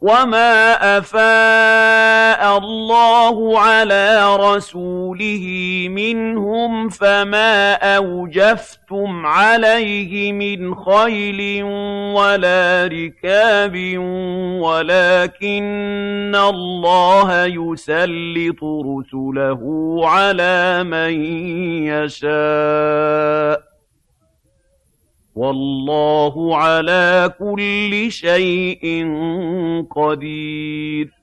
وَمَا أَفَاءَ اللَّهُ عَلَىٰ رَسُولِهِ مِنْهُمْ فَمَا أَوْجَفْتُمْ عَلَيْهِ مِنْ خَيْلٍ وَلَا رِكَابٍ وَلَٰكِنَّ اللَّهَ يُسَلِّطُ رُسُلَهُ عَلَىٰ مَن يَشَاءُ ۚ وَاللَّهُ عَلَىٰ كُلِّ شَيْءٍ قَدِيرٌ.